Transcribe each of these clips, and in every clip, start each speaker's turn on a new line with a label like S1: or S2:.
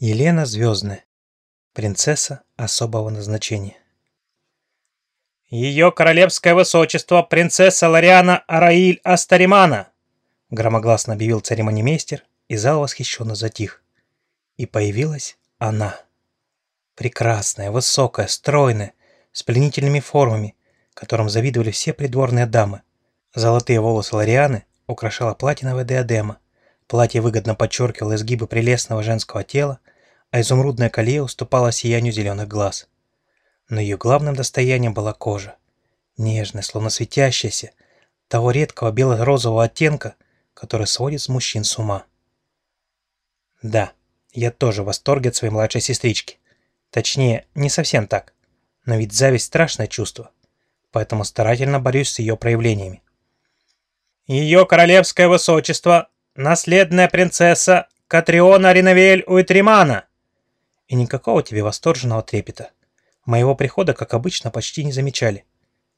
S1: Елена Звездная. Принцесса особого назначения.
S2: «Ее королевское высочество, принцесса Лариана Араиль Астаримана!»
S1: громогласно объявил церемонимейстер, и зал восхищенно затих. И появилась она. Прекрасная, высокая, стройная, с пленительными формами, которым завидовали все придворные дамы. Золотые волосы Ларианы украшала платиновая диадема, Платье выгодно подчеркивало изгибы прелестного женского тела, а изумрудное колье уступало сиянию зеленых глаз. Но ее главным достоянием была кожа. Нежная, словно светящаяся, того редкого бело-розового оттенка, который сводит с мужчин с ума. Да, я тоже в восторге от своей младшей сестрички. Точнее, не совсем так. Но ведь зависть – страшное чувство. Поэтому старательно борюсь с ее проявлениями.
S2: Ее королевское высочество наследная принцесса Катриона Ринавель Уитримана!»
S1: И никакого тебе восторженного трепета. Моего прихода, как обычно, почти не замечали.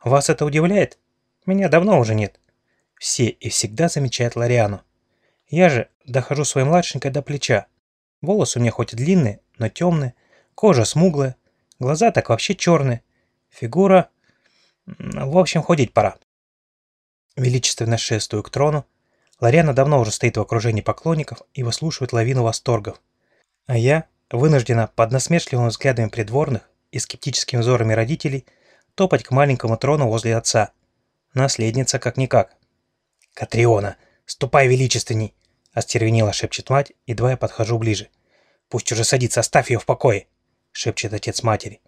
S1: Вас это удивляет? Меня давно уже нет. Все и всегда замечают Лариану. Я же дохожу своей младшенькой до плеча. Волосы у меня хоть и длинные, но темные, кожа смуглая, глаза так вообще черные, фигура... В общем, ходить пора. Величественно шествую к трону, Лариана давно уже стоит в окружении поклонников и выслушивает лавину восторгов. А я, вынуждена под насмешливыми взглядами придворных и скептическими взорами родителей топать к маленькому трону возле отца. Наследница как-никак. «Катриона, ступай величественней!» – остервенела шепчет мать, едва я подхожу ближе. «Пусть уже садится, оставь ее в покое!» – шепчет отец матери.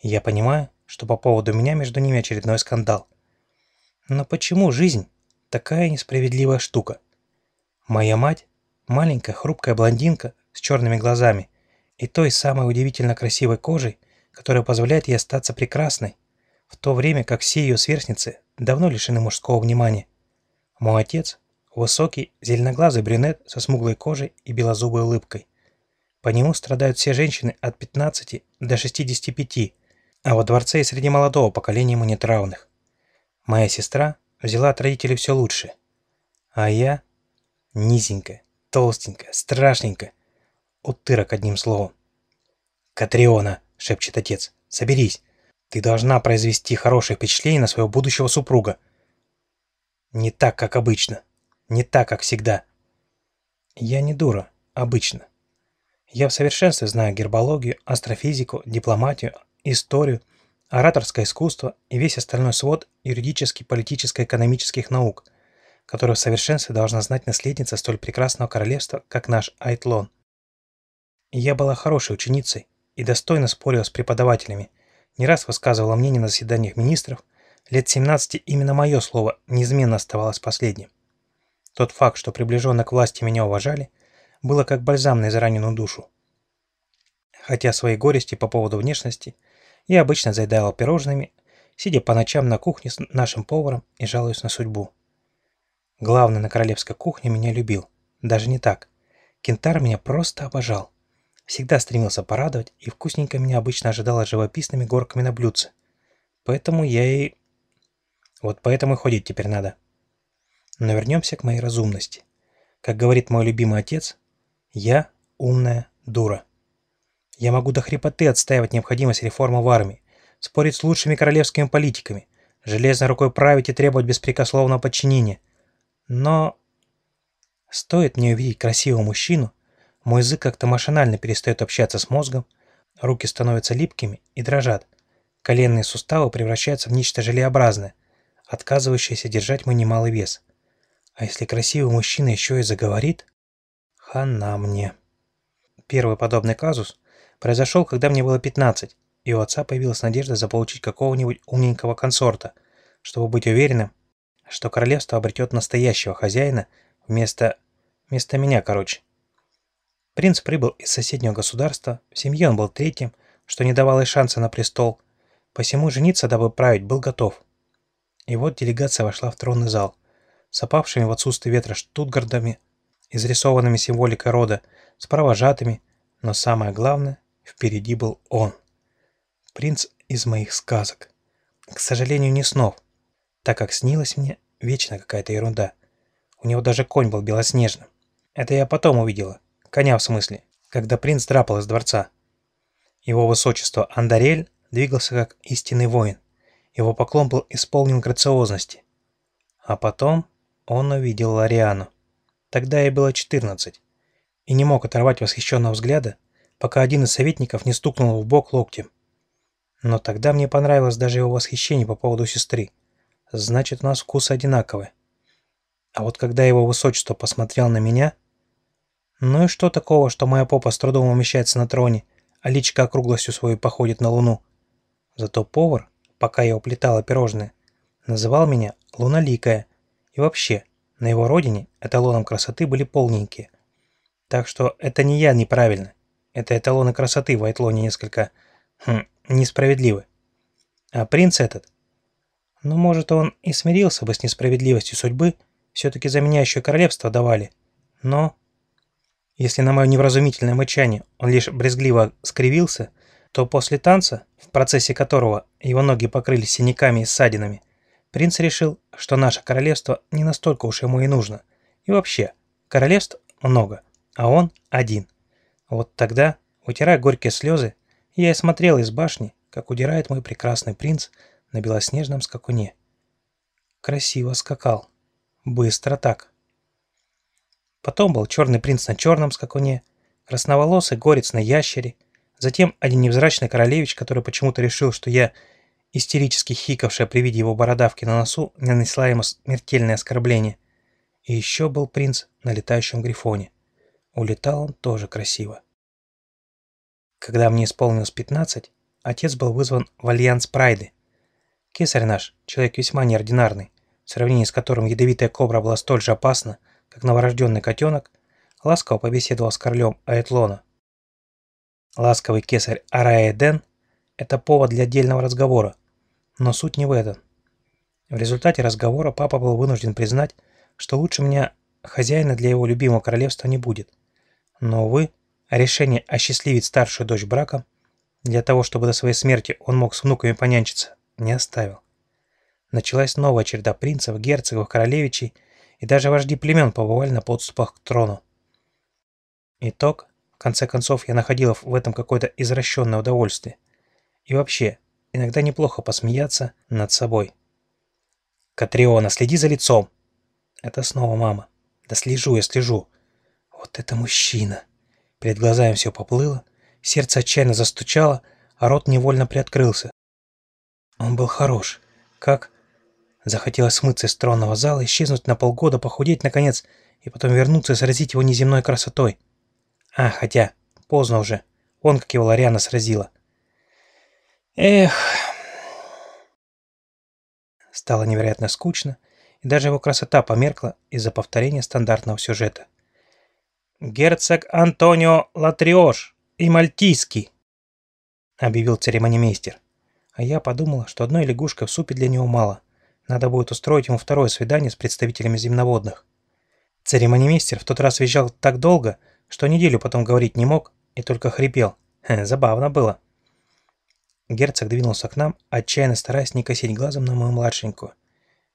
S1: Я понимаю, что по поводу меня между ними очередной скандал. Но почему жизнь Такая несправедливая штука. Моя мать – маленькая хрупкая блондинка с черными глазами и той самой удивительно красивой кожей, которая позволяет ей остаться прекрасной, в то время как все ее сверстницы давно лишены мужского внимания. Мой отец – высокий, зеленоглазый брюнет со смуглой кожей и белозубой улыбкой. По нему страдают все женщины от 15 до 65, а во дворце и среди молодого поколения ему нет равных. Моя сестра взяла от родителей все лучшее. А я низенькая, толстенькая, страшненькая. Утырок одним словом. «Катриона!» — шепчет отец. «Соберись. Ты должна произвести хорошее впечатление на своего будущего супруга. Не так, как обычно. Не так, как всегда. Я не дура, обычно. Я в совершенстве знаю гербологию, астрофизику, дипломатию, историю, ораторское искусство и весь остальной свод юридических, политическо-экономических наук, которые в совершенстве должна знать наследница столь прекрасного королевства, как наш Айтлон. Я была хорошей ученицей и достойно спорила с преподавателями, не раз высказывала мнение на заседаниях министров, лет 17 именно мое слово неизменно оставалось последним. Тот факт, что приближенно к власти меня уважали, было как бальзам на израненную душу. Хотя свои горести по поводу внешности – я обычно заедал пирожными, сидя по ночам на кухне с нашим поваром и жалуюсь на судьбу. Главный на королевской кухне меня любил. Даже не так. Кентар меня просто обожал. Всегда стремился порадовать, и вкусненько меня обычно ожидала живописными горками на блюдце. Поэтому я и... Вот поэтому и ходить теперь надо. Но вернемся к моей разумности. Как говорит мой любимый отец, я умная дура. Я могу до хрипоты отстаивать необходимость реформы в армии, спорить с лучшими королевскими политиками, железной рукой править и требовать беспрекословного подчинения. Но стоит мне увидеть красивого мужчину, мой язык как-то машинально перестает общаться с мозгом, руки становятся липкими и дрожат, коленные суставы превращаются в нечто желеобразное, отказывающееся держать мой немалый вес. А если красивый мужчина еще и заговорит, хана мне. Первый подобный казус произошел, когда мне было 15, и у отца появилась надежда заполучить какого-нибудь умненького консорта, чтобы быть уверенным, что королевство обретет настоящего хозяина вместо... вместо меня, короче. Принц прибыл из соседнего государства, в семье он был третьим, что не давало и шанса на престол, посему жениться, дабы править, был готов. И вот делегация вошла в тронный зал, с опавшими в отсутствие ветра штутгардами, изрисованными символикой рода, с провожатыми, но самое главное, Впереди был он. Принц из моих сказок. К сожалению, не снов, так как снилась мне вечно какая-то ерунда. У него даже конь был белоснежным. Это я потом увидела. Коня в смысле. когда принц драпал из дворца. Его высочество Андарель двигался как истинный воин. Его поклон был исполнен грациозности. А потом он увидел Лариану. Тогда ей было 14. И не мог оторвать восхищенного взгляда, пока один из советников не стукнул в бок локтем. Но тогда мне понравилось даже его восхищение по поводу сестры. Значит, у нас вкусы одинаковые. А вот когда его высочество посмотрел на меня... Ну и что такого, что моя попа с трудом умещается на троне, а личка округлостью свою походит на луну? Зато повар, пока я уплетала пирожные, называл меня Луналикая. И вообще, на его родине эталоном красоты были полненькие. Так что это не я неправильно. Это эталоны красоты в Айтлоне несколько... Хм, несправедливы. А принц этот... Ну, может, он и смирился бы с несправедливостью судьбы, все-таки заменяющее королевство давали. Но... Если на мое невразумительное мычание он лишь брезгливо скривился, то после танца, в процессе которого его ноги покрылись синяками и ссадинами, принц решил, что наше королевство не настолько уж ему и нужно. И вообще, королевств много, а он один. Вот тогда, утирая горькие слезы, я и смотрел из башни, как удирает мой прекрасный принц на белоснежном скакуне. Красиво скакал. Быстро так. Потом был черный принц на черном скакуне, красноволосый горец на ящере, затем один невзрачный королевич, который почему-то решил, что я, истерически хикавшая при виде его бородавки на носу, нанесла ему смертельное оскорбление. И еще был принц на летающем грифоне. Улетал он тоже красиво. Когда мне исполнилось 15, отец был вызван в Альянс Прайды. Кесарь наш, человек весьма неординарный, в сравнении с которым ядовитая кобра была столь же опасна, как новорожденный котенок, ласково побеседовал с королем Аэтлона. Ласковый кесарь Араэден – это повод для отдельного разговора, но суть не в этом. В результате разговора папа был вынужден признать, что лучше меня хозяина для его любимого королевства не будет. Но, увы, решение осчастливить старшую дочь браком, для того, чтобы до своей смерти он мог с внуками понянчиться, не оставил. Началась новая череда принцев, герцогов, королевичей, и даже вожди племен побывали на подступах к трону. Итог, в конце концов, я находил в этом какое-то извращенное удовольствие. И вообще, иногда неплохо посмеяться над собой. «Катриона, следи за лицом!» Это снова мама. «Да слежу я, слежу!» «Вот это мужчина!» Перед глазами все поплыло, сердце отчаянно застучало, а рот невольно приоткрылся. Он был хорош. Как? Захотелось смыться из тронного зала, исчезнуть на полгода, похудеть наконец, и потом вернуться и сразить его неземной красотой. А, хотя, поздно уже. Он, как его Лариана сразила. Эх... Стало невероятно скучно, и даже его красота померкла из-за повторения стандартного сюжета герцог Антонио Латриош и Мальтийский», — объявил церемонимейстер. А я подумала, что одной лягушкой в супе для него мало. Надо будет устроить ему второе свидание с представителями земноводных. Церемонимейстер в тот раз визжал так долго, что неделю потом говорить не мог и только хрипел. Хе, забавно было. Герцог двинулся к нам, отчаянно стараясь не косить глазом на мою младшенькую.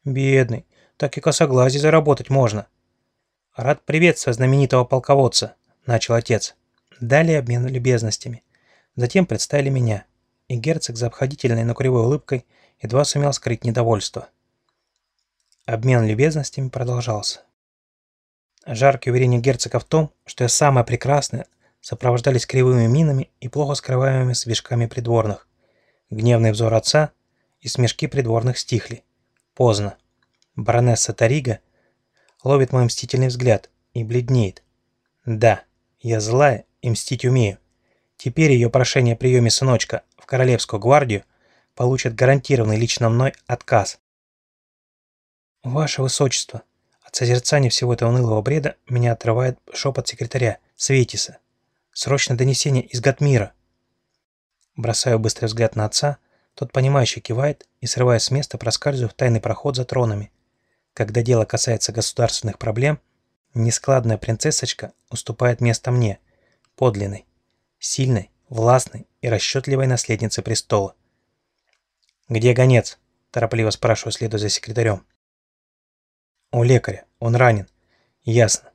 S1: «Бедный, так и косоглазие заработать можно». «Рад приветствовать знаменитого полководца», — начал отец. Далее обмен любезностями. Затем представили меня, и герцог за обходительной, но кривой улыбкой едва сумел скрыть недовольство. Обмен любезностями продолжался. Жаркие уверения герцога в том, что я самая прекрасная, сопровождались кривыми минами и плохо скрываемыми свежками придворных. Гневный взор отца и смешки придворных стихли. Поздно. Баронесса Тарига ловит мой мстительный взгляд и бледнеет. Да, я злая и мстить умею. Теперь ее прошение о приеме сыночка в Королевскую гвардию получит гарантированный лично мной отказ. Ваше Высочество, от созерцания всего этого унылого бреда меня отрывает шепот секретаря, Светиса. Срочное донесение из Гатмира. Бросаю быстрый взгляд на отца, тот понимающе кивает и, срываясь с места, проскальзываю в тайный проход за тронами. Когда дело касается государственных проблем, нескладная принцессочка уступает место мне, подлинной, сильной, властной и расчетливой наследнице престола. «Где гонец?» – торопливо спрашиваю, следуя за секретарем. «У лекаря. Он ранен». «Ясно».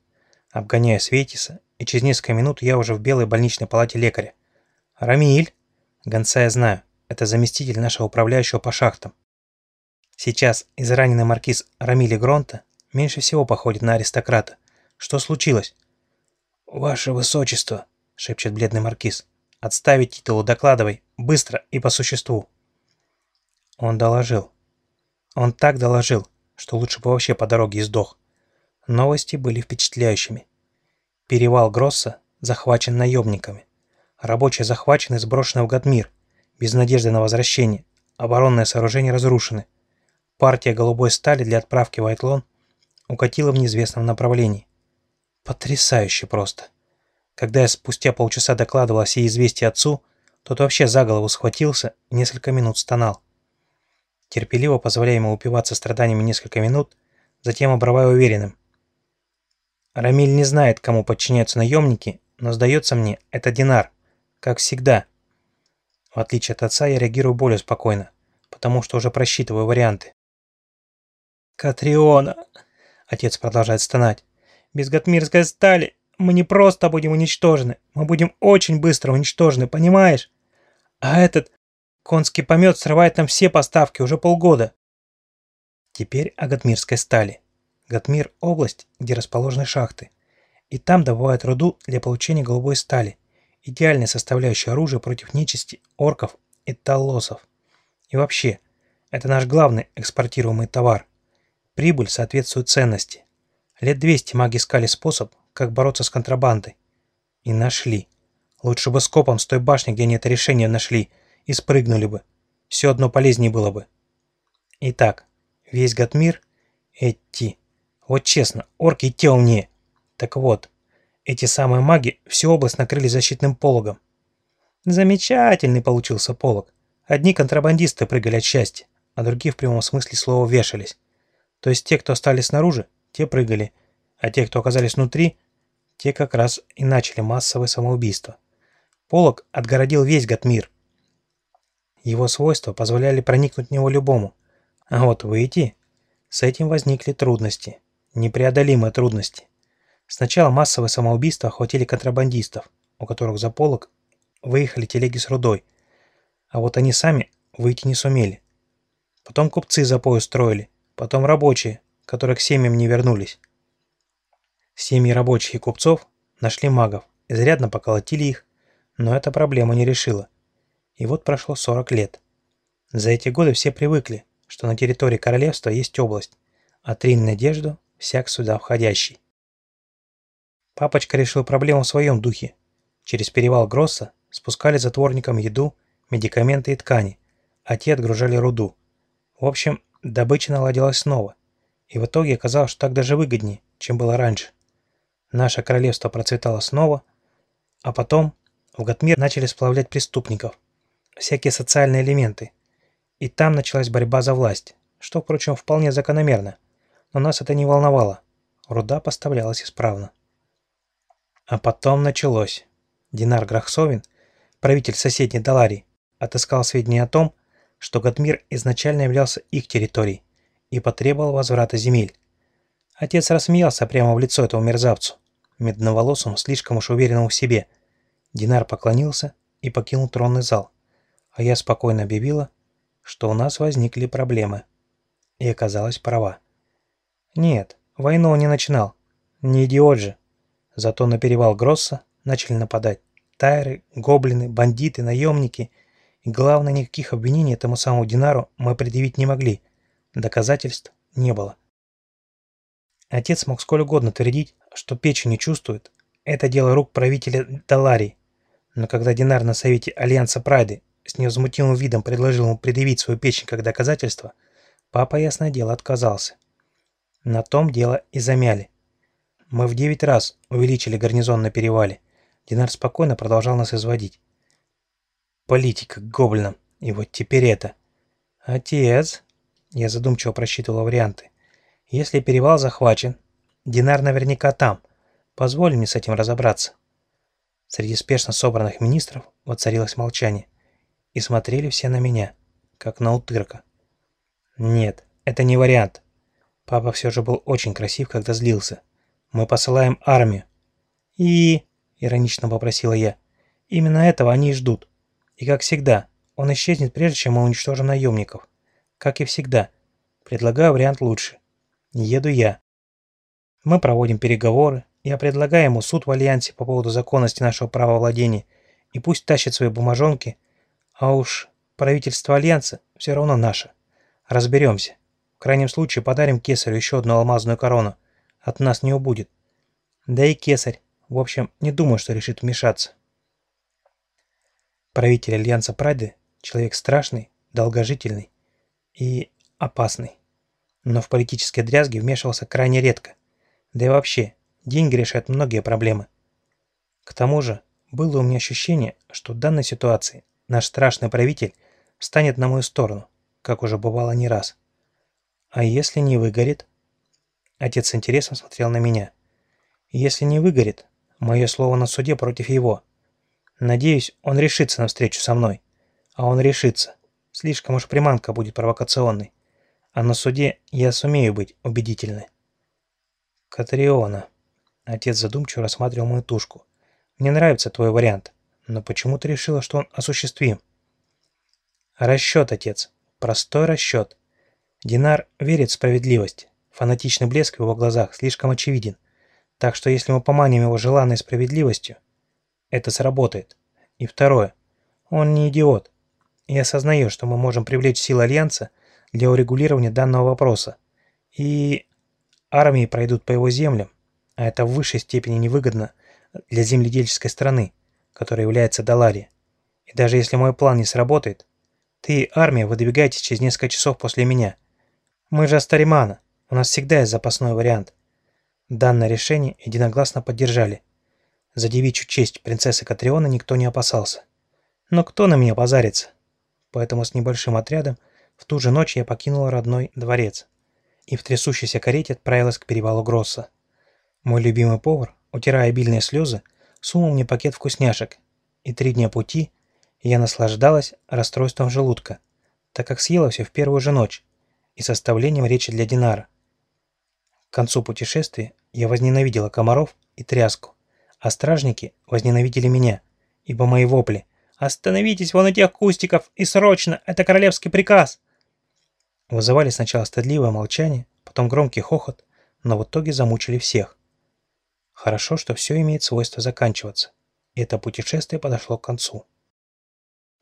S1: Обгоняю Светиса и через несколько минут я уже в белой больничной палате лекаря. «Рамиль!» Гонца я знаю. Это заместитель нашего управляющего по шахтам. Сейчас израненный маркиз Рамили Гронта меньше всего походит на аристократа. Что случилось? «Ваше высочество», — шепчет бледный маркиз. «Отставить титулу, докладывай, быстро и по существу». Он доложил. Он так доложил, что лучше бы вообще по дороге издох. Новости были впечатляющими. Перевал Гросса захвачен наемниками. Рабочие захвачены и сброшены в Гатмир, без надежды на возвращение. Оборонные сооружения разрушены. Партия голубой стали для отправки в Айтлон укатила в неизвестном направлении. Потрясающе просто. Когда я спустя полчаса докладывал о сей известии отцу, тот вообще за голову схватился и несколько минут стонал. Терпеливо позволяя ему упиваться страданиями несколько минут, затем обрывая уверенным. Рамиль не знает, кому подчиняются наемники, но, сдается мне, это Динар, как всегда. В отличие от отца, я реагирую более спокойно, потому что уже просчитываю варианты. «Катриона!» — отец продолжает стонать. «Без Гатмирской стали мы не просто будем уничтожены, мы будем очень быстро уничтожены, понимаешь? А этот конский помет срывает нам все поставки уже полгода». Теперь о Гатмирской стали. Гатмир – область, где расположены шахты. И там добывают руду для получения голубой стали, идеальная составляющая оружия против нечисти, орков и таллосов. И вообще, это наш главный экспортируемый товар – Прибыль соответствует ценности. Лет 200 маги искали способ, как бороться с контрабандой. И нашли. Лучше бы скопом с той башни, где они это решение нашли, и спрыгнули бы. Все одно полезнее было бы. Итак, весь Гатмир — эти. Вот честно, орки те умнее. Так вот, эти самые маги всю область накрыли защитным пологом. Замечательный получился полог. Одни контрабандисты прыгали от счастья, а другие в прямом смысле слова вешались. То есть те, кто остались снаружи, те прыгали, а те, кто оказались внутри, те как раз и начали массовое самоубийство. Полок отгородил весь Гатмир. Его свойства позволяли проникнуть в него любому. А вот выйти, с этим возникли трудности. Непреодолимые трудности. Сначала массовое самоубийство охватили контрабандистов, у которых за полок выехали телеги с рудой. А вот они сами выйти не сумели. Потом купцы запой устроили, потом рабочие, которые к семьям не вернулись. Семьи рабочих и купцов нашли магов, изрядно поколотили их, но эта проблема не решила. И вот прошло 40 лет. За эти годы все привыкли, что на территории королевства есть область, а трин надежду всяк сюда входящий. Папочка решил проблему в своем духе. Через перевал Гросса спускали затворникам еду, медикаменты и ткани, а те отгружали руду. В общем, Добыча наладилась снова, и в итоге оказалось, что так даже выгоднее, чем было раньше. Наше королевство процветало снова, а потом в Гатмир начали сплавлять преступников, всякие социальные элементы, и там началась борьба за власть, что, впрочем, вполне закономерно, но нас это не волновало, руда поставлялась исправно. А потом началось. Динар Грахсовин, правитель соседней Даларии, отыскал сведения о том, что Гатмир изначально являлся их территорией и потребовал возврата земель. Отец рассмеялся прямо в лицо этому мерзавцу, медноволосому, слишком уж уверенному в себе. Динар поклонился и покинул тронный зал, а я спокойно объявила, что у нас возникли проблемы. И оказалась права. Нет, войну он не начинал. Не идиот же. Зато на перевал Гросса начали нападать тайры, гоблины, бандиты, наемники — главное, никаких обвинений этому самому Динару мы предъявить не могли. Доказательств не было. Отец мог сколь угодно твердить, что печень не чувствует. Это дело рук правителя Даларии. Но когда Динар на совете Альянса Прайды с невозмутимым видом предложил ему предъявить свою печень как доказательство, папа, ясное дело, отказался. На том дело и замяли. Мы в девять раз увеличили гарнизон на перевале. Динар спокойно продолжал нас изводить. Политика гоблина. И вот теперь это. Отец. Я задумчиво просчитывал варианты. Если перевал захвачен, Динар наверняка там. Позволь мне с этим разобраться. Среди спешно собранных министров воцарилось молчание. И смотрели все на меня, как на утырка. Нет, это не вариант. Папа все же был очень красив, когда злился. Мы посылаем армию. И... — иронично попросила я. «Именно этого они и ждут. И как всегда, он исчезнет прежде, чем мы уничтожим наемников. Как и всегда. Предлагаю вариант лучше. Еду я. Мы проводим переговоры. Я предлагаю ему суд в Альянсе по поводу законности нашего права владения, и пусть тащит свои бумажонки, а уж правительство Альянса все равно наше. Разберемся. В крайнем случае подарим Кесарю еще одну алмазную корону. От нас не убудет. Да и Кесарь, в общем, не думаю, что решит вмешаться. Правитель Альянса Прайды – человек страшный, долгожительный и опасный. Но в политические дрязги вмешивался крайне редко. Да и вообще, деньги решают многие проблемы. К тому же, было у меня ощущение, что в данной ситуации наш страшный правитель встанет на мою сторону, как уже бывало не раз. А если не выгорит? Отец с интересом смотрел на меня. Если не выгорит, мое слово на суде против его – Надеюсь, он решится на встречу со мной. А он решится. Слишком уж приманка будет провокационной. А на суде я сумею быть убедительной. Катриона. Отец задумчиво рассматривал мою тушку. Мне нравится твой вариант, но почему ты решила, что он осуществим? Расчет, отец. Простой расчет. Динар верит в справедливость. Фанатичный блеск в его глазах слишком очевиден. Так что если мы поманим его желанной справедливостью, это сработает. И второе. Он не идиот. И осознает, что мы можем привлечь силы Альянса для урегулирования данного вопроса. И армии пройдут по его землям, а это в высшей степени невыгодно для земледельческой страны, которая является Далария. И даже если мой план не сработает, ты армия выдвигаетесь через несколько часов после меня. Мы же Астаримана, у нас всегда есть запасной вариант. Данное решение единогласно поддержали – за девичью честь принцессы Катриона никто не опасался. Но кто на меня позарится? Поэтому с небольшим отрядом в ту же ночь я покинула родной дворец и в трясущейся карете отправилась к перевалу Гросса. Мой любимый повар, утирая обильные слезы, сунул мне пакет вкусняшек, и три дня пути я наслаждалась расстройством желудка, так как съела все в первую же ночь и составлением речи для Динара. К концу путешествия я возненавидела комаров и тряску, а стражники возненавидели меня, ибо мои вопли «Остановитесь вон у тех кустиков и срочно! Это королевский приказ!» Вызывали сначала стыдливое молчание, потом громкий хохот, но в итоге замучили всех. Хорошо, что все имеет свойство заканчиваться, и это путешествие подошло к концу.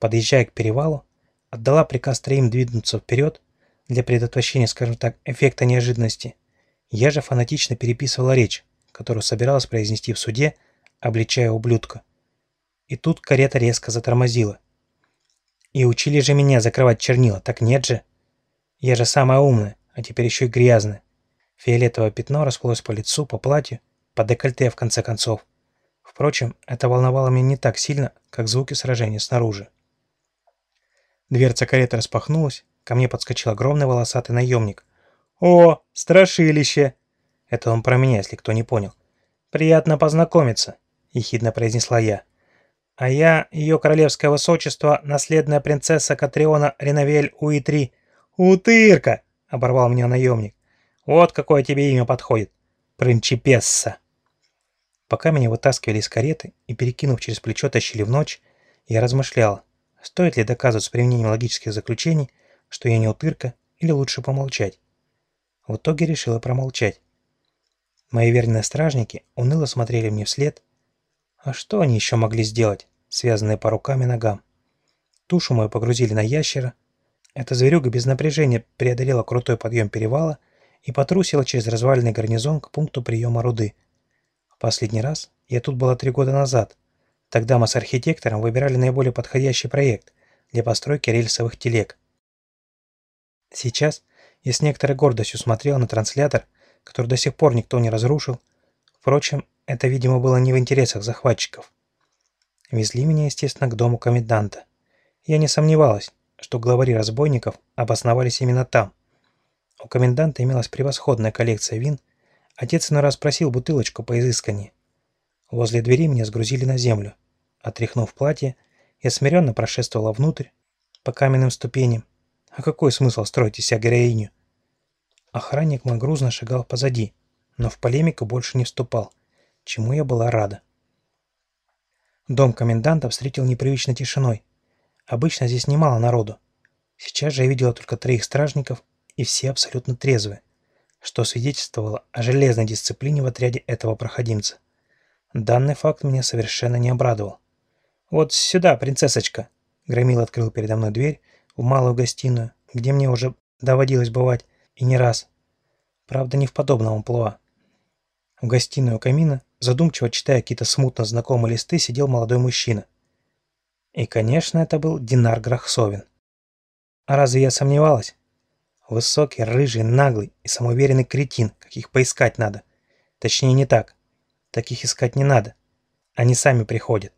S1: Подъезжая к перевалу, отдала приказ троим двинуться вперед для предотвращения, скажем так, эффекта неожиданности. Я же фанатично переписывала речь, которую собиралась произнести в суде обличая ублюдка. И тут карета резко затормозила. И учили же меня закрывать чернила, так нет же? Я же самая умная, а теперь еще и грязная. Фиолетовое пятно расплылось по лицу, по платью, по декольте в конце концов. Впрочем, это волновало меня не так сильно, как звуки сражения снаружи. Дверца кареты распахнулась, ко мне подскочил огромный волосатый наемник. «О, страшилище!» Это он про меня, если кто не понял. «Приятно познакомиться. — ехидно произнесла я. «А я, ее королевское высочество, наследная принцесса Катриона Реновель Уитри». «Утырка!» — оборвал меня наемник. «Вот какое тебе имя подходит. Принчипесса». Пока меня вытаскивали из кареты и, перекинув через плечо, тащили в ночь, я размышлял, стоит ли доказывать с применением логических заключений, что я не утырка, или лучше помолчать. В итоге решила промолчать. Мои верные стражники уныло смотрели мне вслед, а что они еще могли сделать, связанные по рукам и ногам? Тушу мою погрузили на ящера. Эта зверюга без напряжения преодолела крутой подъем перевала и потрусила через разваленный гарнизон к пункту приема руды. Последний раз я тут была три года назад. Тогда мы с архитектором выбирали наиболее подходящий проект для постройки рельсовых телег. Сейчас я с некоторой гордостью смотрел на транслятор, который до сих пор никто не разрушил. Впрочем, это, видимо, было не в интересах захватчиков. Везли меня, естественно, к дому коменданта. Я не сомневалась, что главари разбойников обосновались именно там. У коменданта имелась превосходная коллекция вин, отец на раз просил бутылочку по изысканнее. Возле двери меня сгрузили на землю. Отряхнув платье, я смиренно прошествовала внутрь, по каменным ступеням. А какой смысл строить из себя героиню? Охранник мой грузно шагал позади, но в полемику больше не вступал – чему я была рада. Дом коменданта встретил непривычной тишиной. Обычно здесь немало народу. Сейчас же я видела только троих стражников, и все абсолютно трезвые, что свидетельствовало о железной дисциплине в отряде этого проходимца. Данный факт меня совершенно не обрадовал. «Вот сюда, принцессочка!» Громил открыл передо мной дверь в малую гостиную, где мне уже доводилось бывать, и не раз. Правда, не в подобном амплуа. В гостиную камина, задумчиво читая какие-то смутно знакомые листы, сидел молодой мужчина. И, конечно, это был Динар Грахсовин. А разве я сомневалась? Высокий, рыжий, наглый и самоуверенный кретин, каких поискать надо. Точнее, не так. Таких искать не надо. Они сами приходят.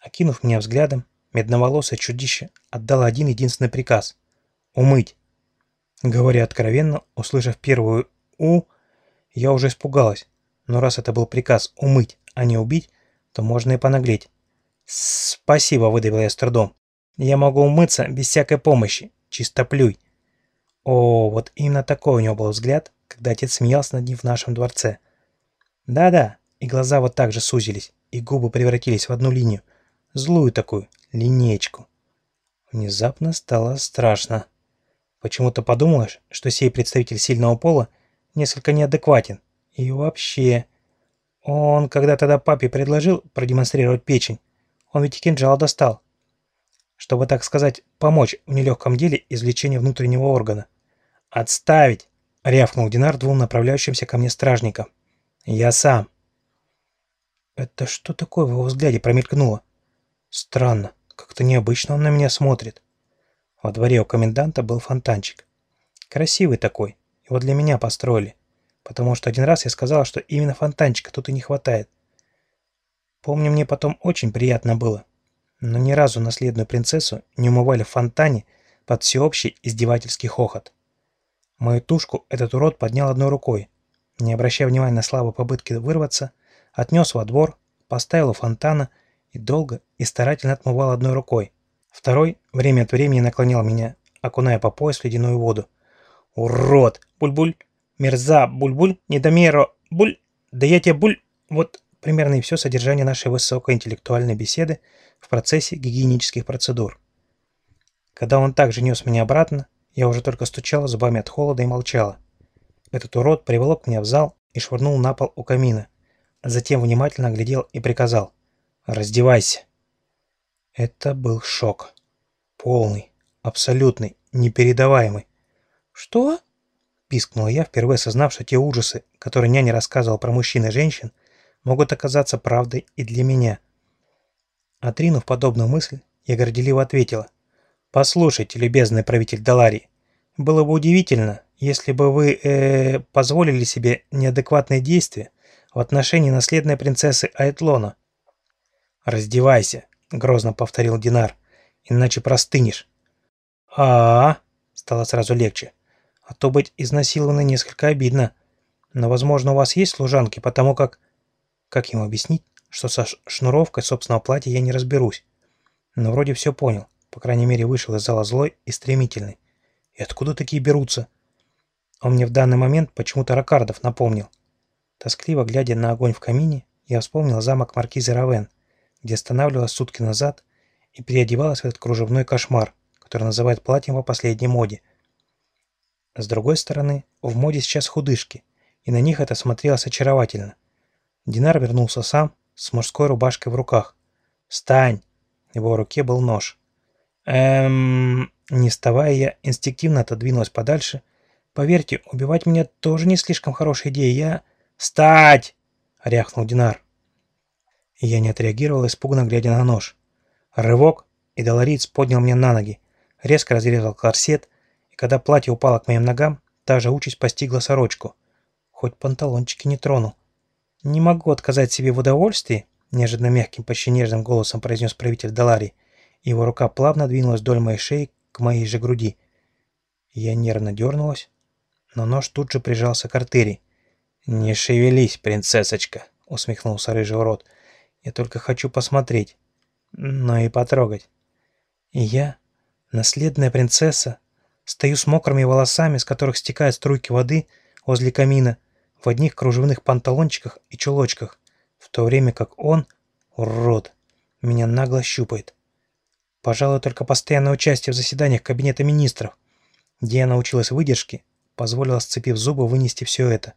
S1: Окинув меня взглядом, медноволосое чудище отдало один единственный приказ — умыть. Говоря откровенно, услышав первую «у», я уже испугалась, но раз это был приказ умыть, а не убить, то можно и понаглеть. «Спасибо», — выдавил я с трудом. «Я могу умыться без всякой помощи, чисто плюй». О, вот именно такой у него был взгляд, когда отец смеялся над ним в нашем дворце. Да-да, и глаза вот так же сузились, и губы превратились в одну линию. Злую такую, линеечку. Внезапно стало страшно. Почему-то подумалось, что сей представитель сильного пола несколько неадекватен. И вообще... Он, когда тогда папе предложил продемонстрировать печень, он ведь и кинжал достал. Чтобы, так сказать, помочь в нелегком деле извлечения внутреннего органа. «Отставить!» — рявкнул Динар двум направляющимся ко мне стражникам. «Я сам». Это что такое в его взгляде промелькнуло? Странно, как-то необычно он на меня смотрит. Во дворе у коменданта был фонтанчик. Красивый такой, его для меня построили, потому что один раз я сказала, что именно фонтанчика тут и не хватает. Помню, мне потом очень приятно было, но ни разу наследную принцессу не умывали в фонтане под всеобщий издевательский хохот. Мою тушку этот урод поднял одной рукой, не обращая внимания на слабые попытки вырваться, отнес во двор, поставил у фонтана и долго и старательно отмывал одной рукой. Второй время от времени наклонял меня, окуная по пояс в ледяную воду. «Урод! Буль-буль! Мерза! Буль-буль! Недомеро! Буль! Да я тебе буль!» Вот примерно и все содержание нашей высокоинтеллектуальной беседы в процессе гигиенических процедур. Когда он также нес меня обратно, я уже только стучала зубами от холода и молчала. Этот урод приволок меня в зал и швырнул на пол у камина. Затем внимательно оглядел и приказал. «Раздевайся». Это был шок. Полный, абсолютный, непередаваемый. «Что?» – пискнула я, впервые осознав, что те ужасы, которые няня рассказывал про мужчин и женщин, могут оказаться правдой и для меня. Отринув подобную мысль, я горделиво ответила. «Послушайте, любезный правитель Даларии, было бы удивительно, если бы вы э, позволили себе неадекватные действия в отношении наследной принцессы Айтлона. «Раздевайся», — грозно повторил Динар, — «иначе простынешь». А, -а, а стало сразу легче. «А то быть изнасилованной несколько обидно. Но, возможно, у вас есть служанки, потому как...» Как ему объяснить, что со шнуровкой собственного платья я не разберусь? Но вроде все понял. По крайней мере, вышел из зала злой и стремительный. И откуда такие берутся? Он мне в данный момент почему-то Ракардов напомнил. Тоскливо глядя на огонь в камине, я вспомнил замок маркизы Равен, где останавливалась сутки назад и переодевалась в этот кружевной кошмар, который называют платьем по последней моде. С другой стороны, в моде сейчас худышки, и на них это смотрелось очаровательно. Динар вернулся сам, с мужской рубашкой в руках. «Встань!» В его руке был нож. «Эм...» Не вставая, я инстинктивно отодвинулась подальше Поверьте, убивать меня тоже не слишком хорошая идея. Я... «Встать!» — рявкнул Динар. Я не отреагировал, испуганно глядя на нож. Рывок, и Долориц поднял меня на ноги, резко разрезал корсет, когда платье упало к моим ногам, та же участь постигла сорочку. Хоть панталончики не тронул. «Не могу отказать себе в удовольствии», — неожиданно мягким, почти нежным голосом произнес правитель Даларии. Его рука плавно двинулась вдоль моей шеи к моей же груди. Я нервно дернулась, но нож тут же прижался к артерии. «Не шевелись, принцессочка», — усмехнулся рыжий урод. «Я только хочу посмотреть, но и потрогать». И я, наследная принцесса, стою с мокрыми волосами, с которых стекают струйки воды возле камина, в одних кружевных панталончиках и чулочках, в то время как он, урод, меня нагло щупает. Пожалуй, только постоянное участие в заседаниях Кабинета Министров, где я научилась выдержке, позволило, сцепив зубы, вынести все это.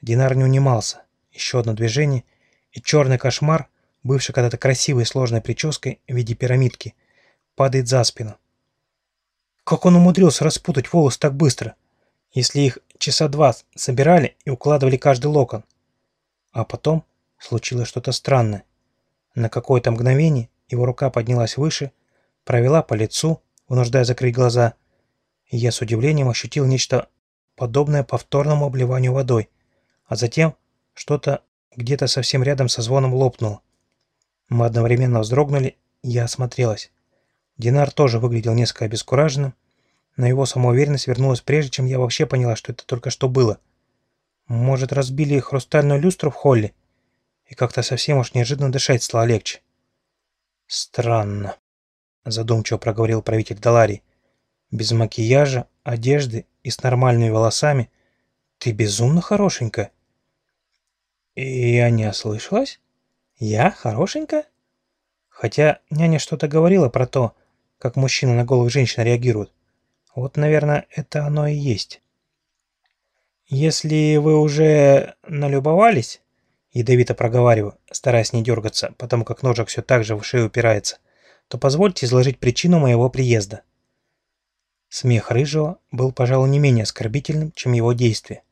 S1: Динар не унимался. Еще одно движение, и черный кошмар, бывший когда-то красивой сложной прической в виде пирамидки, падает за спину. Как он умудрился распутать волосы так быстро, если их часа два собирали и укладывали каждый локон? А потом случилось что-то странное. На какое-то мгновение его рука поднялась выше, провела по лицу, вынуждая закрыть глаза, и я с удивлением ощутил нечто подобное повторному обливанию водой, а затем что-то где-то совсем рядом со звоном лопнуло. Мы одновременно вздрогнули, и я осмотрелась. Динар тоже выглядел несколько обескураженным, но его самоуверенность вернулась прежде, чем я вообще поняла, что это только что было. Может, разбили хрустальную люстру в холле? И как-то совсем уж неожиданно дышать стало легче. Странно, задумчиво проговорил правитель Даларии. Без макияжа, одежды и с нормальными волосами ты безумно хорошенькая. Я не ослышалась? Я хорошенькая? Хотя няня что-то говорила про то, как мужчина на голых женщин реагирует. Вот, наверное, это оно и есть. Если вы уже налюбовались, ядовито проговариваю, стараясь не дергаться, потому как ножик все так же в шею упирается, то позвольте изложить причину моего приезда. Смех Рыжего был, пожалуй, не менее оскорбительным, чем его действие.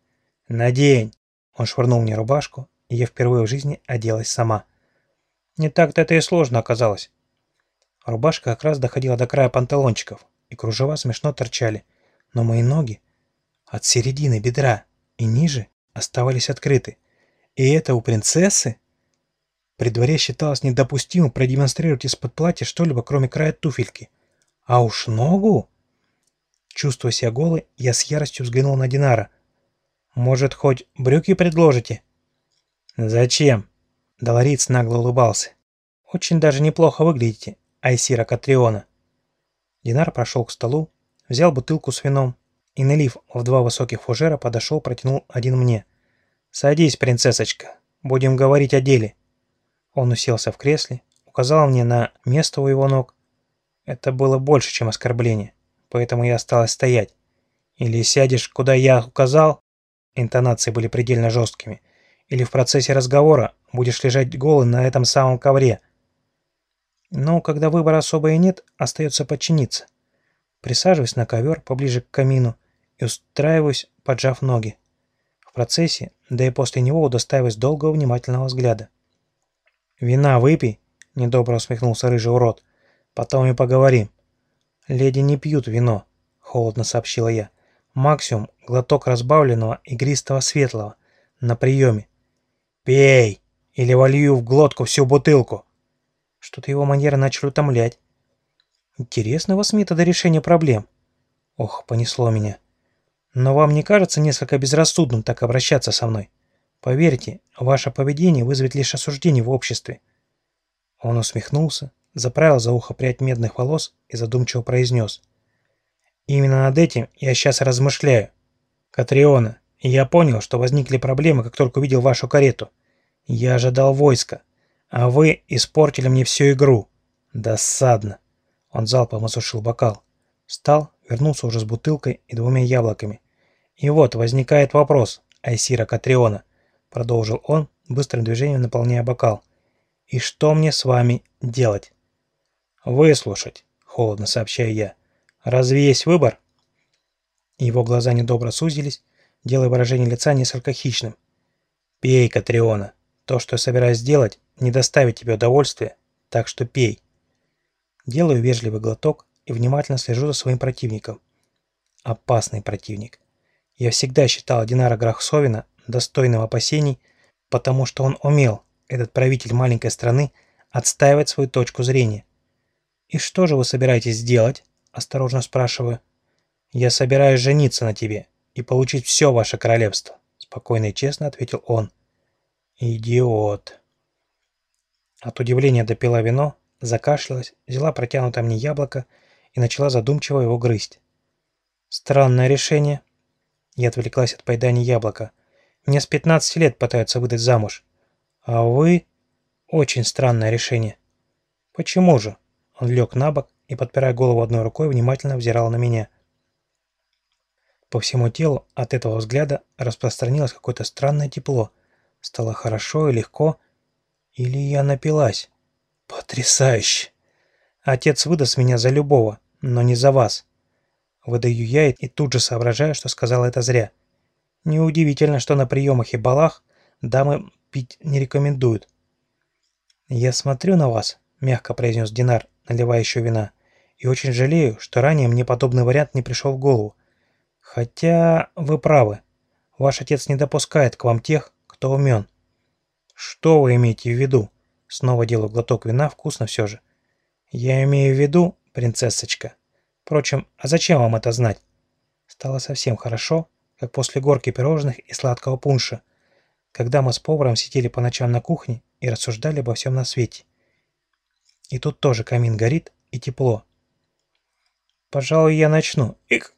S1: «Надень!» Он швырнул мне рубашку, и я впервые в жизни оделась сама. Не так-то это и сложно оказалось. Рубашка как раз доходила до края панталончиков, и кружева смешно торчали, но мои ноги от середины бедра и ниже оставались открыты. И это у принцессы? При дворе считалось недопустимым продемонстрировать из-под платья что-либо, кроме края туфельки. А уж ногу? Чувствуя себя голой, я с яростью взглянул на Динара. «Может, хоть брюки предложите?» «Зачем?» Долориц нагло улыбался. «Очень даже неплохо выглядите, Айсира Катриона». Динар прошел к столу, взял бутылку с вином и, налив в два высоких фужера, подошел, протянул один мне. «Садись, принцессочка, будем говорить о деле». Он уселся в кресле, указал мне на место у его ног. Это было больше, чем оскорбление, поэтому я осталась стоять. «Или сядешь, куда я указал?» Интонации были предельно жесткими – или в процессе разговора будешь лежать голый на этом самом ковре. Но когда выбора особо и нет, остается подчиниться. Присаживаюсь на ковер поближе к камину и устраиваюсь, поджав ноги. В процессе, да и после него удостаиваюсь долгого внимательного взгляда. «Вина выпей», — недобро усмехнулся рыжий урод. «Потом и поговорим». «Леди не пьют вино», — холодно сообщила я. «Максимум глоток разбавленного игристого светлого. На приеме. «Пей, или волью в глотку всю бутылку!» Что-то его манера начали утомлять. Интересно у вас методы решения проблем. Ох, понесло меня. Но вам не кажется несколько безрассудным так обращаться со мной? Поверьте, ваше поведение вызовет лишь осуждение в обществе. Он усмехнулся, заправил за ухо прядь медных волос и задумчиво произнес. Именно над этим я сейчас размышляю. Катриона, я понял, что возникли проблемы, как только увидел вашу карету. Я ожидал войска, а вы испортили мне всю игру. Досадно. Он залпом осушил бокал. Встал, вернулся уже с бутылкой и двумя яблоками. И вот возникает вопрос, Айсира Катриона, продолжил он, быстрым движением наполняя бокал. И что мне с вами делать? Выслушать, холодно сообщаю я. Разве есть выбор? Его глаза недобро сузились, делая выражение лица несколько хищным. «Пей, Катриона. То, что я собираюсь сделать, не доставит тебе удовольствия, так что пей». Делаю вежливый глоток и внимательно слежу за своим противником. Опасный противник. Я всегда считал Динара Грахсовина достойным опасений, потому что он умел, этот правитель маленькой страны, отстаивать свою точку зрения. «И что же вы собираетесь сделать?» – осторожно спрашиваю. «Я собираюсь жениться на тебе и получить все ваше королевство», — спокойно и честно ответил он. «Идиот». От удивления допила вино, закашлялась, взяла протянутое мне яблоко и начала задумчиво его грызть. «Странное решение». Я отвлеклась от поедания яблока. «Мне с 15 лет пытаются выдать замуж. А вы...» «Очень странное решение». Почему же? Он лег на бок и, подпирая голову одной рукой, внимательно взирал на меня. По всему телу от этого взгляда распространилось какое-то странное тепло. Стало хорошо и легко. Или я напилась? Потрясающе! Отец выдаст меня за любого, но не за вас. Выдаю я и тут же соображаю, что сказал это зря. Неудивительно, что на приемах и балах дамы пить не рекомендуют. «Я смотрю на вас», — мягко произнес Динар, наливая еще вина, «и очень жалею, что ранее мне подобный вариант не пришел в голову. Хотя вы правы. Ваш отец не допускает к вам тех, кто умен». «Что вы имеете в виду?» Снова делаю глоток вина, вкусно все же. «Я имею в виду, принцессочка. Впрочем, а зачем вам это знать?» Стало совсем хорошо, как после горки пирожных и сладкого пунша, когда мы с поваром сидели по ночам на кухне и рассуждали обо всем на свете. И тут тоже камин горит и тепло. Пожалуй, я начну. Ик!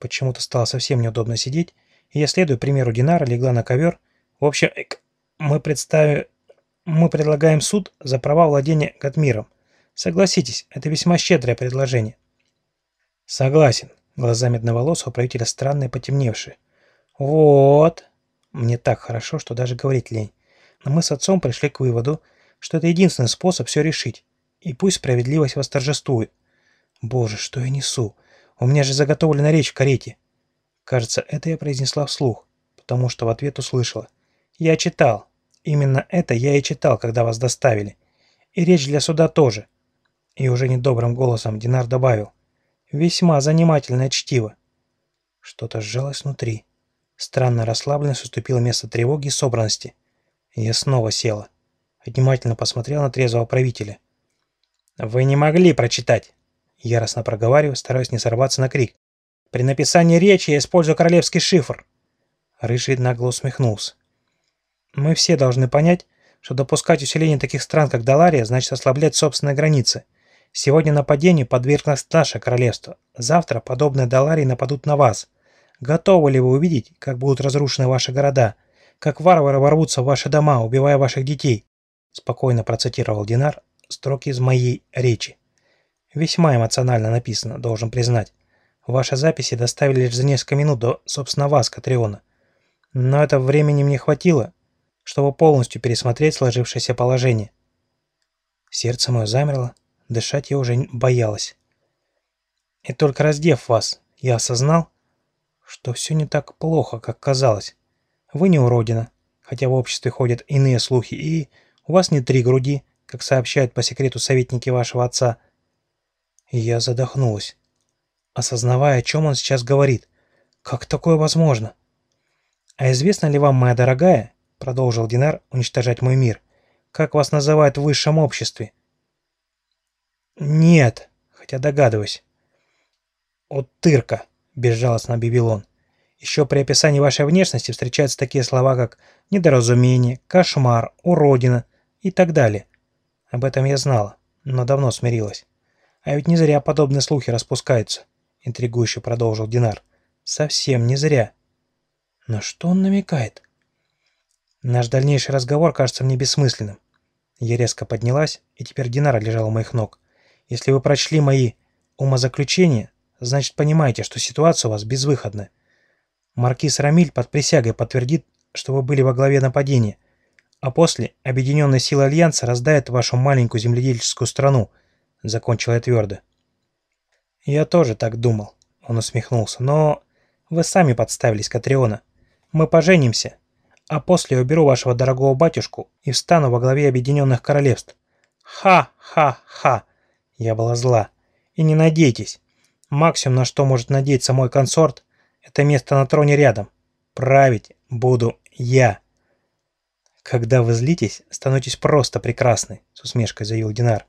S1: Почему-то стало совсем неудобно сидеть, и я, следуя примеру Динара, легла на ковер. В общем, ик, мы представим... Мы предлагаем суд за права владения Гатмиром. Согласитесь, это весьма щедрое предложение. Согласен. Глаза медноволосого правителя странные потемневшие. «Вот!» Мне так хорошо, что даже говорить лень. Но мы с отцом пришли к выводу, что это единственный способ все решить. И пусть справедливость восторжествует. Боже, что я несу? У меня же заготовлена речь в карете. Кажется, это я произнесла вслух, потому что в ответ услышала. Я читал. Именно это я и читал, когда вас доставили. И речь для суда тоже. И уже недобрым голосом Динар добавил. Весьма занимательное чтиво. Что-то сжалось внутри. Странная расслабленность уступила место тревоги и собранности. я снова села. Внимательно посмотрела на трезвого правителя. «Вы не могли прочитать!» Яростно проговариваю, стараясь не сорваться на крик. «При написании речи я использую королевский шифр!» Рыжий нагло усмехнулся. «Мы все должны понять, что допускать усиление таких стран, как Далария, значит ослаблять собственные границы. Сегодня нападению подверглось наше королевство. Завтра подобные Даларии нападут на вас. Готовы ли вы увидеть, как будут разрушены ваши города? Как варвары ворвутся в ваши дома, убивая ваших детей?» Спокойно процитировал Динар строки из моей речи. Весьма эмоционально написано, должен признать. Ваши записи доставили лишь за несколько минут до, собственно, вас, Катриона. Но это времени мне хватило, чтобы полностью пересмотреть сложившееся положение. Сердце мое замерло, Дышать я уже боялась. И только раздев вас, я осознал, что все не так плохо, как казалось. Вы не уродина, хотя в обществе ходят иные слухи, и у вас не три груди, как сообщают по секрету советники вашего отца. И я задохнулась, осознавая, о чем он сейчас говорит. Как такое возможно? А известно ли вам, моя дорогая, продолжил Динар уничтожать мой мир, как вас называют в высшем обществе? «Нет, хотя догадываюсь». «От тырка», — безжалостно объявил он. «Еще при описании вашей внешности встречаются такие слова, как недоразумение, кошмар, уродина и так далее. Об этом я знала, но давно смирилась. А ведь не зря подобные слухи распускаются», — интригующе продолжил Динар. «Совсем не зря». «Но что он намекает?» «Наш дальнейший разговор кажется мне бессмысленным». Я резко поднялась, и теперь Динара лежал у моих ног. Если вы прочли мои умозаключения, значит понимаете, что ситуация у вас безвыходная. Маркиз Рамиль под присягой подтвердит, что вы были во главе нападения, а после объединенные силы Альянса раздают вашу маленькую земледельческую страну, закончил я твердо. Я тоже так думал, он усмехнулся, но вы сами подставились, Катриона. Мы поженимся, а после уберу вашего дорогого батюшку и встану во главе Объединенных Королевств. Ха-ха-ха! Я была зла. И не надейтесь. Максимум, на что может надеяться мой консорт, это место на троне рядом. Править буду я. Когда вы злитесь, становитесь просто прекрасны, с усмешкой заявил Динар.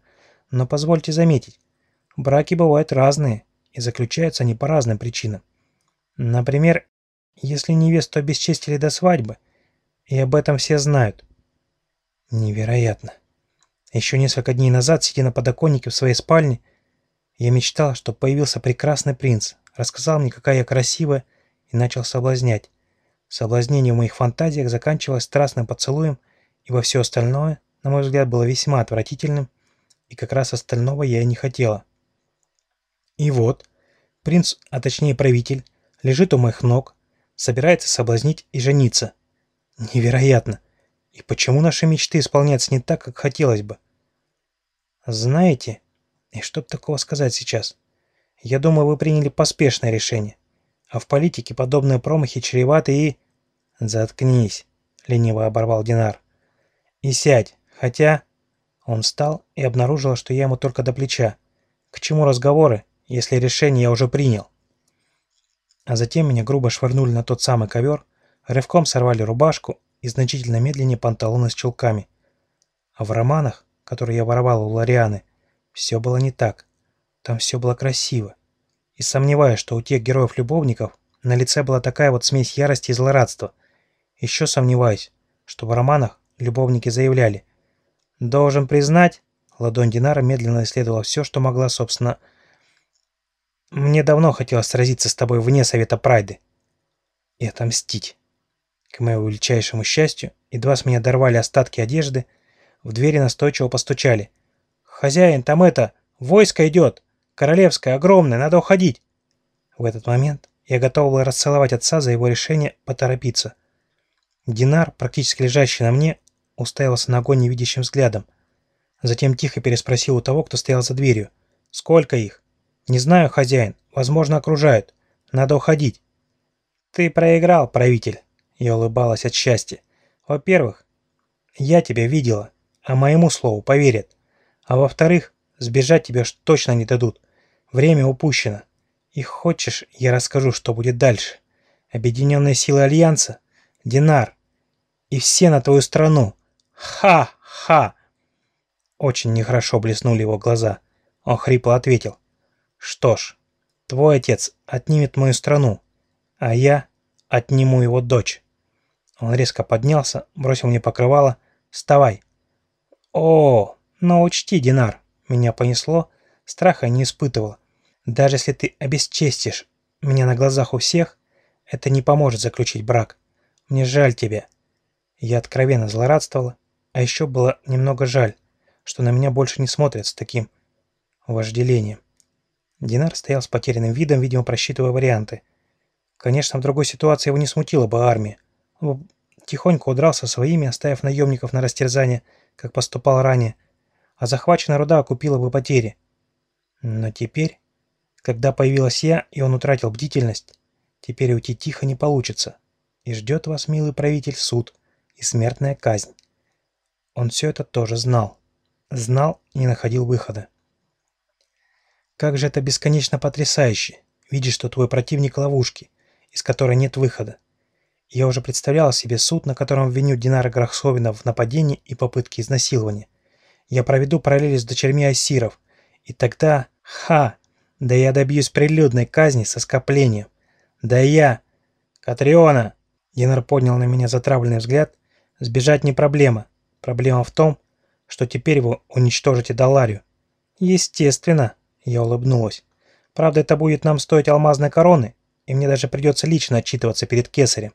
S1: Но позвольте заметить, браки бывают разные, и заключаются они по разным причинам. Например, если невесту обесчестили до свадьбы, и об этом все знают. Невероятно. Еще несколько дней назад, сидя на подоконнике в своей спальне, я мечтал, что появился прекрасный принц, рассказал мне, какая я красивая, и начал соблазнять. Соблазнение в моих фантазиях заканчивалось страстным поцелуем, и во все остальное, на мой взгляд, было весьма отвратительным и как раз остального я и не хотела. И вот, принц, а точнее правитель, лежит у моих ног, собирается соблазнить и жениться. Невероятно! И почему наши мечты исполняются не так, как хотелось бы? Знаете, и что такого сказать сейчас? Я думаю, вы приняли поспешное решение. А в политике подобные промахи чреваты и... Заткнись, лениво оборвал Динар. И сядь, хотя... Он встал и обнаружил, что я ему только до плеча. К чему разговоры, если решение я уже принял? А затем меня грубо швырнули на тот самый ковер, рывком сорвали рубашку и значительно медленнее панталоны с чулками. А в романах, которые я воровал у Лорианы, все было не так. Там все было красиво. И сомневаюсь, что у тех героев-любовников на лице была такая вот смесь ярости и злорадства. Еще сомневаюсь, что в романах любовники заявляли «Должен признать...» Ладонь Динара медленно исследовала все, что могла, собственно... «Мне давно хотелось сразиться с тобой вне Совета Прайды и отомстить». К моему величайшему счастью, едва с меня дорвали остатки одежды, в двери настойчиво постучали. «Хозяин, там это, войско идет! Королевское, огромное, надо уходить!» В этот момент я готов был расцеловать отца за его решение поторопиться. Динар, практически лежащий на мне, уставился на огонь невидящим взглядом. Затем тихо переспросил у того, кто стоял за дверью. «Сколько их?» «Не знаю, хозяин. Возможно, окружают. Надо уходить». «Ты проиграл, правитель». Я улыбалась от счастья. Во-первых, я тебя видела, а моему слову поверят. А во-вторых, сбежать тебе уж точно не дадут. Время упущено. И хочешь, я расскажу, что будет дальше. Объединенные силы Альянса, Динар. И все на твою страну. Ха-ха! Очень нехорошо блеснули его глаза. Он хрипло ответил. Что ж, твой отец отнимет мою страну, а я отниму его дочь. Он резко поднялся, бросил мне покрывало. «Вставай!» «О, но учти, Динар!» Меня понесло, страха не испытывал. «Даже если ты обесчестишь меня на глазах у всех, это не поможет заключить брак. Мне жаль тебя». Я откровенно злорадствовала, а еще было немного жаль, что на меня больше не смотрят с таким вожделением. Динар стоял с потерянным видом, видимо, просчитывая варианты. Конечно, в другой ситуации его не смутила бы армия. Тихонько удрал со своими, оставив наемников на растерзание, как поступал ранее, а захваченная руда окупила бы потери. Но теперь, когда появилась я, и он утратил бдительность, теперь уйти тихо не получится, и ждет вас, милый правитель, суд и смертная казнь. Он все это тоже знал. Знал и не находил выхода. Как же это бесконечно потрясающе, видишь, что твой противник ловушки, из которой нет выхода. Я уже представлял себе суд, на котором виню Динара Грахсовина в нападении и попытке изнасилования. Я проведу параллели с дочерьми Асиров. И тогда... Ха! Да я добьюсь прилюдной казни со скоплением. Да я... Катриона! Динар поднял на меня затравленный взгляд. Сбежать не проблема. Проблема в том, что теперь вы уничтожите Даларию. Естественно, я улыбнулась. Правда, это будет нам стоить алмазной короны, и мне даже придется лично отчитываться перед кесарем.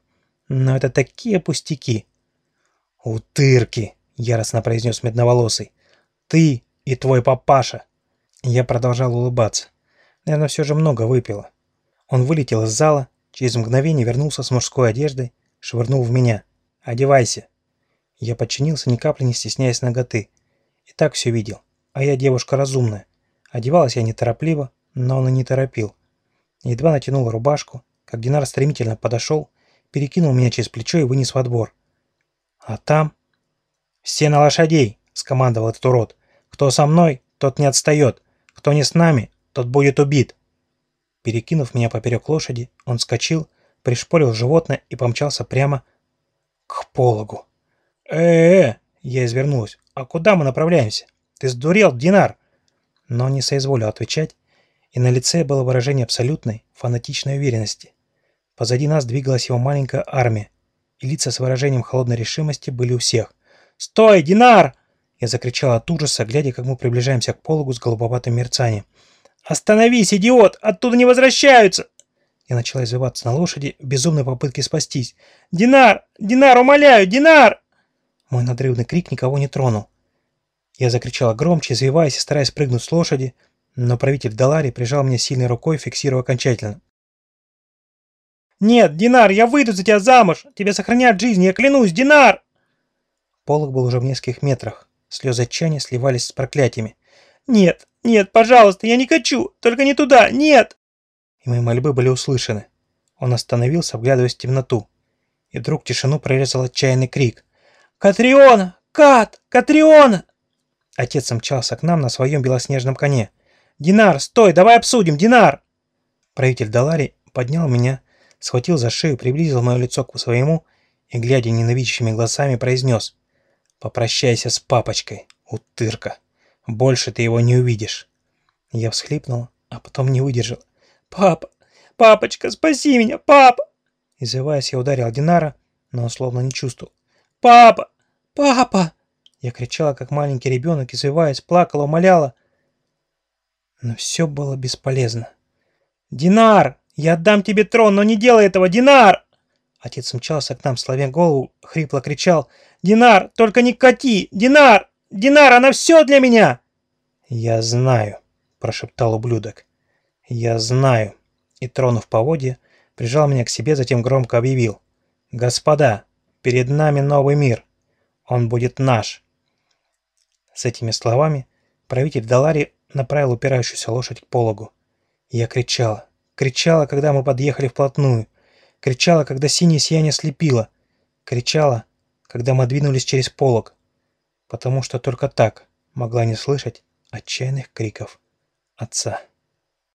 S1: Но это такие пустяки. «Утырки!» — яростно произнес медноволосый. «Ты и твой папаша!» Я продолжал улыбаться. Наверное, все же много выпила. Он вылетел из зала, через мгновение вернулся с мужской одеждой, швырнул в меня. «Одевайся!» Я подчинился, ни капли не стесняясь ноготы. И так все видел. А я девушка разумная. Одевалась я неторопливо, но он и не торопил. Едва натянул рубашку, как Динар стремительно подошел, перекинул меня через плечо и вынес во двор. А там... «Все на лошадей!» — скомандовал этот урод. «Кто со мной, тот не отстает. Кто не с нами, тот будет убит». Перекинув меня поперек лошади, он скочил, пришпорил животное и помчался прямо к пологу. «Э-э-э!» — я извернулась. «А куда мы направляемся? Ты сдурел, Динар?» Но не соизволил отвечать, и на лице было выражение абсолютной, фанатичной уверенности. Позади нас двигалась его маленькая армия, и лица с выражением холодной решимости были у всех. «Стой, Динар!» Я закричал от ужаса, глядя, как мы приближаемся к пологу с голубоватым мерцанием. «Остановись, идиот! Оттуда не возвращаются!» Я начала извиваться на лошади в безумной попытке спастись. «Динар! Динар, умоляю! Динар!» Мой надрывный крик никого не тронул. Я закричала громче, извиваясь и стараясь прыгнуть с лошади, но правитель Далари прижал меня сильной рукой, фиксируя окончательно.
S2: «Нет, Динар, я выйду за тебя замуж! Тебе сохранят жизнь, я клянусь, Динар!»
S1: Полок был уже в нескольких метрах. Слезы отчаяния сливались с проклятиями.
S2: «Нет, нет, пожалуйста, я не хочу! Только не туда! Нет!»
S1: И мои мольбы были услышаны. Он остановился, вглядываясь в темноту. И вдруг тишину прорезал отчаянный крик.
S2: «Катриона! Кат! Катриона!»
S1: Отец мчался к нам на своем белоснежном коне. «Динар, стой, давай обсудим, Динар!» Правитель Далари поднял меня, схватил за шею, приблизил мое лицо к своему и, глядя ненавидящими глазами, произнес «Попрощайся с папочкой, утырка, больше ты его не увидишь». Я всхлипнул, а потом не выдержал.
S2: «Папа! Папочка, спаси меня! Папа!»
S1: Изываясь, я ударил Динара, но он словно не чувствовал.
S2: «Папа! Папа!»
S1: Я кричала, как маленький ребенок, извиваясь, плакала, умоляла. Но все было бесполезно.
S2: «Динар! Я отдам тебе трон, но не делай этого, Динар!»
S1: Отец мчался к нам, славя голову, хрипло кричал.
S2: «Динар, только не кати! Динар! Динар, она все для меня!»
S1: «Я знаю», – прошептал ублюдок. «Я знаю». И, тронув поводья, прижал меня к себе, затем громко объявил. «Господа, перед нами новый мир. Он будет наш». С этими словами правитель Далари направил упирающуюся лошадь к пологу. Я кричала, кричала, когда мы подъехали вплотную, кричала, когда синее сияние слепило, кричала, когда мы двинулись через полог, потому что только так могла не слышать отчаянных криков отца.